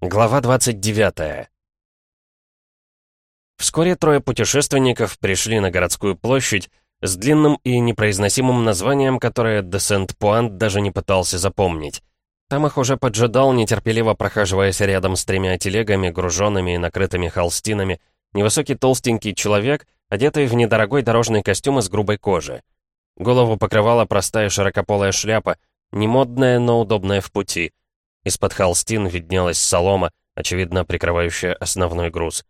Глава 29 Вскоре трое путешественников пришли на городскую площадь с длинным и непроизносимым названием, которое де Сент-Пуант даже не пытался запомнить. Там их уже поджидал, нетерпеливо прохаживаясь рядом с тремя телегами, груженными и накрытыми холстинами, невысокий толстенький человек, одетый в недорогой дорожный костюм из грубой кожи. Голову покрывала простая широкополая шляпа, немодная, но удобная в пути — из-под холстин виднелась солома, очевидно, прикрывающая основной груз.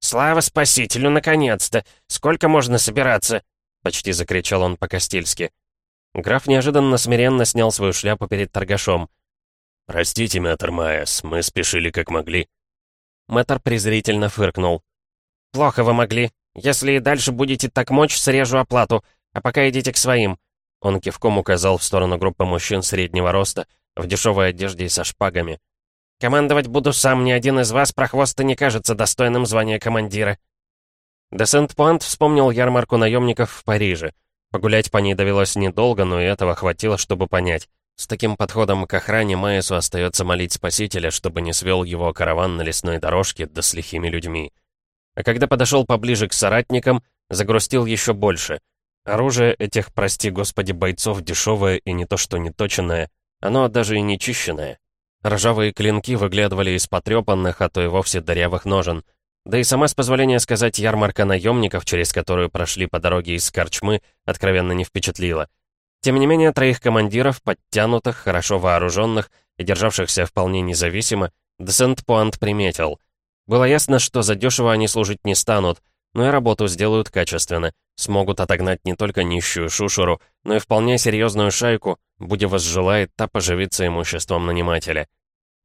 «Слава спасителю, наконец-то! Сколько можно собираться?» Почти закричал он по-кастильски. Граф неожиданно смиренно снял свою шляпу перед торгашом. «Простите, мэтр Майес, мы спешили как могли». Мэтр презрительно фыркнул. «Плохо вы могли. Если и дальше будете так мочь, срежу оплату, а пока идите к своим». Он кивком указал в сторону группы мужчин среднего роста, в дешевой одежде и со шпагами. «Командовать буду сам, ни один из вас прохвоста не кажется достойным звания командира». Де Сент-Пуант вспомнил ярмарку наемников в Париже. Погулять по ней довелось недолго, но и этого хватило, чтобы понять. С таким подходом к охране Майесу остается молить Спасителя, чтобы не свел его караван на лесной дорожке да с лихими людьми. А когда подошел поближе к соратникам, загрустил еще больше. Оружие этих, прости господи, бойцов дешевое и не то что неточенное, оно даже и не чищенное. Ржавые клинки выглядывали из потрепанных, а то и вовсе дырявых ножен. Да и сама, с позволения сказать, ярмарка наемников, через которую прошли по дороге из Корчмы, откровенно не впечатлила. Тем не менее, троих командиров, подтянутых, хорошо вооруженных и державшихся вполне независимо, Десент-Пуант приметил. Было ясно, что задешево они служить не станут, но и работу сделают качественно, смогут отогнать не только нищую шушеру, но и вполне серьезную шайку, будь возжелает та поживиться имуществом нанимателя.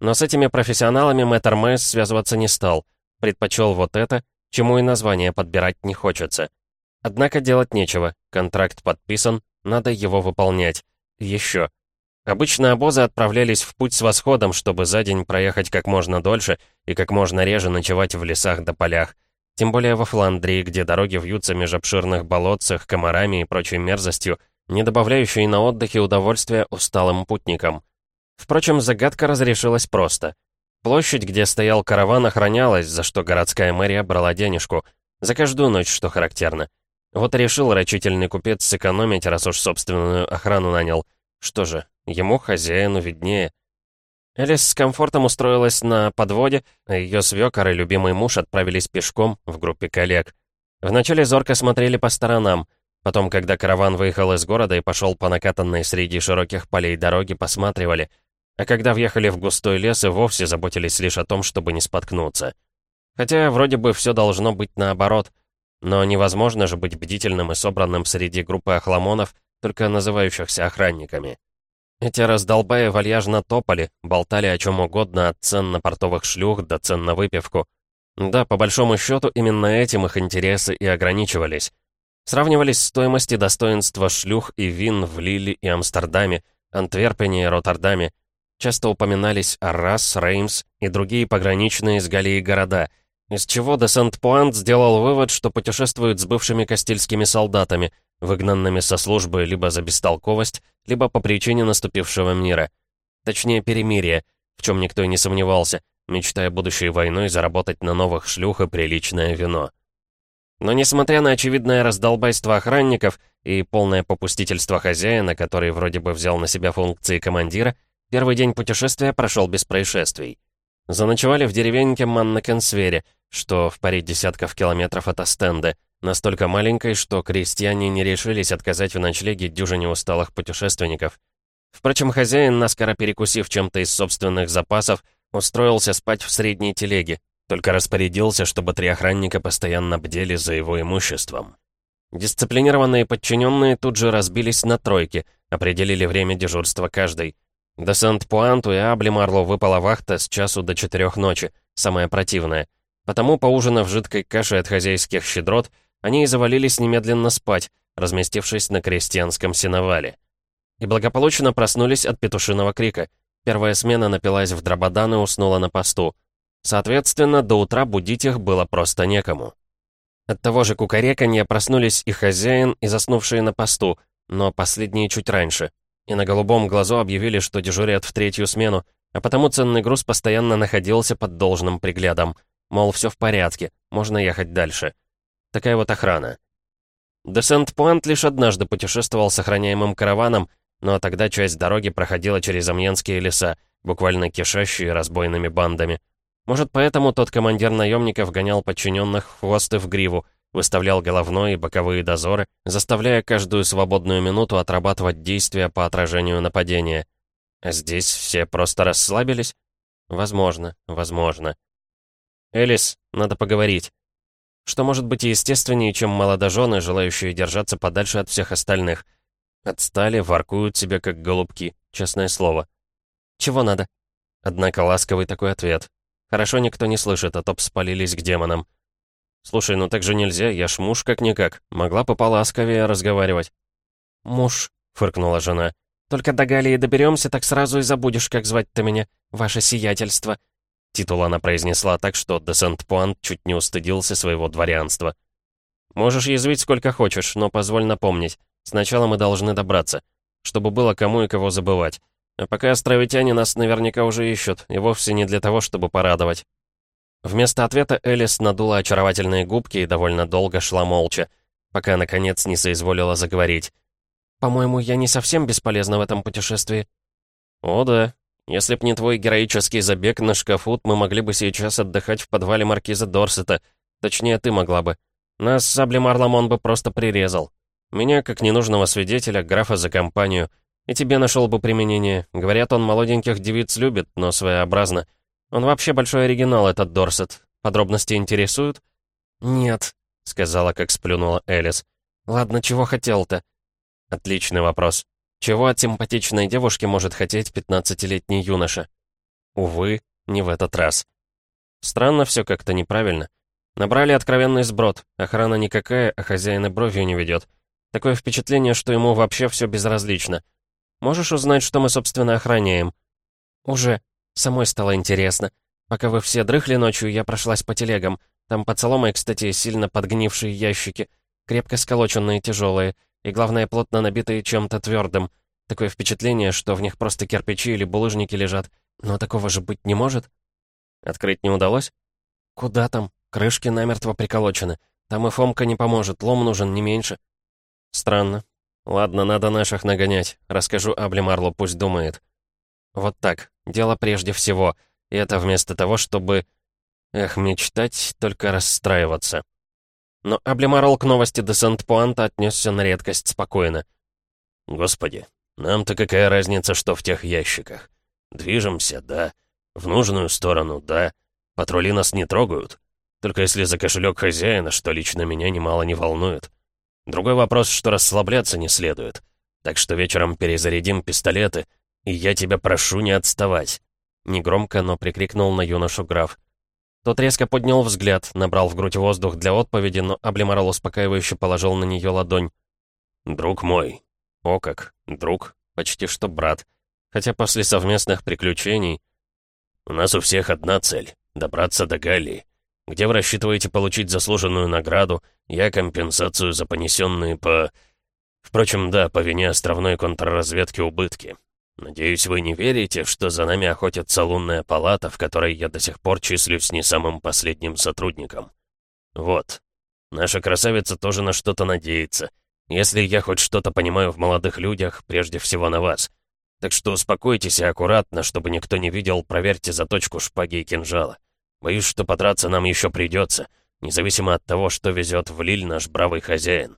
Но с этими профессионалами мэтр Мэйс связываться не стал, предпочел вот это, чему и название подбирать не хочется. Однако делать нечего, контракт подписан, надо его выполнять. Еще. Обычно обозы отправлялись в путь с восходом, чтобы за день проехать как можно дольше и как можно реже ночевать в лесах да полях. Тем более во Фландрии, где дороги вьются меж обширных болотцах, комарами и прочей мерзостью, не добавляющей на отдыхе удовольствия усталым путникам. Впрочем, загадка разрешилась просто. Площадь, где стоял караван, охранялась, за что городская мэрия брала денежку. За каждую ночь, что характерно. Вот решил рачительный купец сэкономить, раз уж собственную охрану нанял. Что же, ему, хозяину, виднее. Элис с комфортом устроилась на подводе, а ее свекор и любимый муж отправились пешком в группе коллег. Вначале зорко смотрели по сторонам, потом, когда караван выехал из города и пошел по накатанной среди широких полей дороги, посматривали, а когда въехали в густой лес и вовсе заботились лишь о том, чтобы не споткнуться. Хотя вроде бы все должно быть наоборот, но невозможно же быть бдительным и собранным среди группы охламонов, только называющихся охранниками. Эти раздолбаи вальяжно топали, болтали о чем угодно, от цен на портовых шлюх до цен на выпивку. Да, по большому счету, именно этим их интересы и ограничивались. Сравнивались стоимости достоинства шлюх и вин в Лиле и Амстердаме, Антверпене и Роттердаме. Часто упоминались Аррас, Реймс и другие пограничные с Галией города, из чего де Сент-Пуант сделал вывод, что путешествует с бывшими кастильскими солдатами, выгнанными со службы либо за бестолковость, либо по причине наступившего мира. Точнее, перемирия, в чем никто и не сомневался, мечтая будущей войной заработать на новых шлюх и приличное вино. Но несмотря на очевидное раздолбайство охранников и полное попустительство хозяина, который вроде бы взял на себя функции командира, первый день путешествия прошел без происшествий. Заночевали в деревеньке Маннакенсвере, что в паре десятков километров от Астенды, настолько маленькой, что крестьяне не решились отказать в ночлеге дюжине усталых путешественников. Впрочем, хозяин, наскоро перекусив чем-то из собственных запасов, устроился спать в средней телеге, только распорядился, чтобы три охранника постоянно бдели за его имуществом. Дисциплинированные подчиненные тут же разбились на тройки, определили время дежурства каждой. До Сент-Пуанту и Аблемарлу выпала вахта с часу до четырех ночи, самая противная. Потому, поужинав жидкой кашей от хозяйских щедрот, они и завалились немедленно спать, разместившись на крестьянском сеновале. И благополучно проснулись от петушиного крика. Первая смена напилась в дрободан и уснула на посту. Соответственно, до утра будить их было просто некому. От того же кукареканья проснулись и хозяин, и заснувшие на посту, но последние чуть раньше. И на голубом глазу объявили, что дежурят в третью смену, а потому ценный груз постоянно находился под должным приглядом. Мол, все в порядке, можно ехать дальше. Такая вот охрана. Десент-Пуант лишь однажды путешествовал с охраняемым караваном, но тогда часть дороги проходила через Амьенские леса, буквально кишащие разбойными бандами. Может, поэтому тот командир наемников гонял подчиненных в хвост и в гриву, выставлял головной и боковые дозоры, заставляя каждую свободную минуту отрабатывать действия по отражению нападения. А здесь все просто расслабились? Возможно, возможно. «Элис, надо поговорить». Что может быть естественнее, чем молодожены, желающие держаться подальше от всех остальных? Отстали, воркуют себе как голубки, честное слово. «Чего надо?» Однако ласковый такой ответ. Хорошо никто не слышит, а то б спалились к демонам. «Слушай, ну так же нельзя, я ж муж как-никак. Могла бы поласковее разговаривать». «Муж», — фыркнула жена. «Только до Галии доберемся, так сразу и забудешь, как звать-то меня. Ваше сиятельство». Титул она произнесла так, что де Сент-Пуант чуть не устыдился своего дворянства. «Можешь язвить сколько хочешь, но позволь напомнить. Сначала мы должны добраться, чтобы было кому и кого забывать. А пока островитяне нас наверняка уже ищут, и вовсе не для того, чтобы порадовать». Вместо ответа Элис надула очаровательные губки и довольно долго шла молча, пока, наконец, не соизволила заговорить. «По-моему, я не совсем бесполезна в этом путешествии». «О да, если б не твой героический забег на шкафут, мы могли бы сейчас отдыхать в подвале маркиза Дорсета. Точнее, ты могла бы. Нас с Сабли Марламон бы просто прирезал. Меня, как ненужного свидетеля, графа за компанию. И тебе нашел бы применение. Говорят, он молоденьких девиц любит, но своеобразно. Он вообще большой оригинал, этот Дорсет. Подробности интересуют?» «Нет», — сказала, как сплюнула Элис. «Ладно, чего хотел-то?» «Отличный вопрос. Чего от симпатичной девушки может хотеть пятнадцатилетний юноша?» «Увы, не в этот раз». Странно все как-то неправильно. Набрали откровенный сброд. Охрана никакая, а хозяин и бровью не ведет. Такое впечатление, что ему вообще все безразлично. Можешь узнать, что мы, собственно, охраняем?» «Уже», Самой стало интересно. Пока вы все дрыхли ночью, я прошлась по телегам. Там под соломой, кстати, сильно подгнившие ящики. Крепко сколоченные, тяжелые. И, главное, плотно набитые чем-то твердым. Такое впечатление, что в них просто кирпичи или булыжники лежат. Но такого же быть не может. Открыть не удалось? Куда там? Крышки намертво приколочены. Там и Фомка не поможет, лом нужен не меньше. Странно. Ладно, надо наших нагонять. Расскажу Абле Марлу, пусть думает. Вот так. Дело прежде всего. И это вместо того, чтобы... Эх, мечтать, только расстраиваться. Но Аблемарл к новости де Сент-Пуанта отнесся на редкость спокойно. «Господи, нам-то какая разница, что в тех ящиках? Движемся, да. В нужную сторону, да. Патрули нас не трогают. Только если за кошелек хозяина, что лично меня немало не волнует. Другой вопрос, что расслабляться не следует. Так что вечером перезарядим пистолеты — «И я тебя прошу не отставать!» Негромко, но прикрикнул на юношу граф. Тот резко поднял взгляд, набрал в грудь воздух для отповеди, но Аблемарал успокаивающе положил на нее ладонь. «Друг мой!» «О как! Друг! Почти что брат!» Хотя после совместных приключений... «У нас у всех одна цель — добраться до Галлии. Где вы рассчитываете получить заслуженную награду, я компенсацию за понесенные по... Впрочем, да, по вине островной контрразведки убытки. Надеюсь, вы не верите, что за нами охотится лунная палата, в которой я до сих пор числюсь не самым последним сотрудником. Вот. Наша красавица тоже на что-то надеется. Если я хоть что-то понимаю в молодых людях, прежде всего на вас. Так что успокойтесь и аккуратно, чтобы никто не видел, проверьте заточку шпаги и кинжала. Боюсь, что подраться нам еще придется, независимо от того, что везет в Лиль наш бравый хозяин.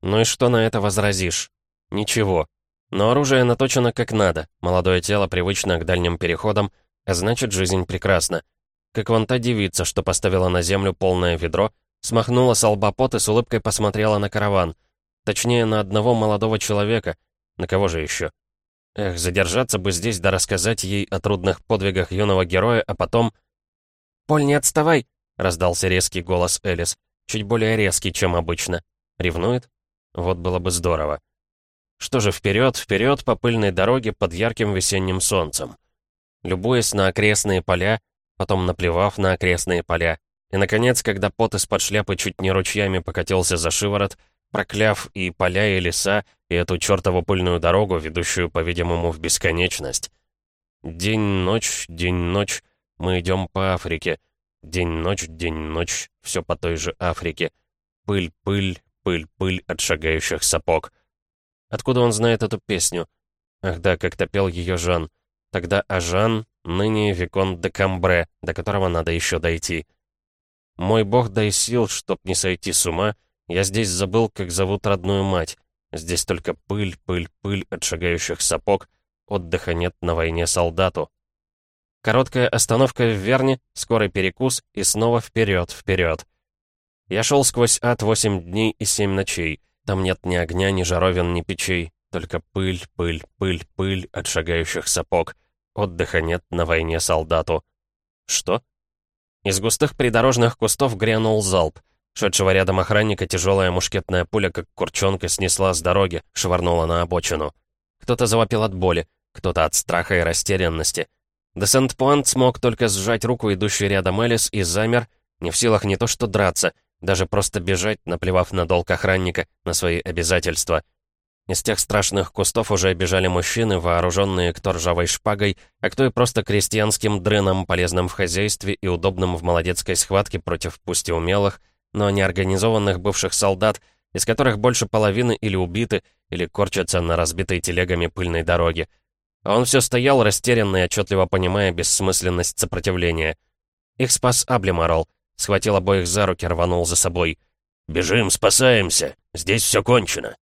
Ну и что на это возразишь? Ничего. Но оружие наточено как надо, молодое тело привычно к дальним переходам, а значит, жизнь прекрасна. Как вон та девица, что поставила на землю полное ведро, смахнула с лба пот и с улыбкой посмотрела на караван. Точнее, на одного молодого человека. На кого же еще? Эх, задержаться бы здесь да рассказать ей о трудных подвигах юного героя, а потом... «Поль, не отставай!» — раздался резкий голос Элис. Чуть более резкий, чем обычно. Ревнует? Вот было бы здорово. Что же, вперед, вперед по пыльной дороге под ярким весенним солнцем. Любуясь на окрестные поля, потом наплевав на окрестные поля, и, наконец, когда пот из-под шляпы чуть не ручьями покатился за шиворот, прокляв и поля, и леса, и эту чертову пыльную дорогу, ведущую, по-видимому, в бесконечность. День-ночь, день-ночь, мы идем по Африке. День-ночь, день-ночь, все по той же Африке. Пыль-пыль, пыль-пыль от шагающих сапог. Откуда он знает эту песню? Ах да, как-то пел ее Жан. Тогда Ажан, ныне Викон де Камбре, до которого надо еще дойти. Мой бог дай сил, чтоб не сойти с ума, я здесь забыл, как зовут родную мать. Здесь только пыль, пыль, пыль от шагающих сапог, отдыха нет на войне солдату. Короткая остановка в Верне, скорый перекус и снова вперед, вперед. Я шел сквозь ад восемь дней и семь ночей. Там нет ни огня, ни жаровин, ни печей. Только пыль, пыль, пыль, пыль от шагающих сапог. Отдыха нет на войне солдату. Что? Из густых придорожных кустов грянул залп. Шедшего рядом охранника тяжелая мушкетная пуля, как курчонка, снесла с дороги, швырнула на обочину. Кто-то завопил от боли, кто-то от страха и растерянности. Де Сент-Пуант смог только сжать руку идущей рядом Элис и замер, не в силах не то что драться, даже просто бежать, наплевав на долг охранника, на свои обязательства. Из тех страшных кустов уже бежали мужчины, вооруженные кто ржавой шпагой, а кто и просто крестьянским дрыном, полезным в хозяйстве и удобным в молодецкой схватке против пусть и умелых, но неорганизованных бывших солдат, из которых больше половины или убиты, или корчатся на разбитой телегами пыльной дороге. А он все стоял, растерянный, отчетливо понимая бессмысленность сопротивления. Их спас Аблимарол, схватил обоих за руки, рванул за собой. «Бежим, спасаемся! Здесь все кончено!»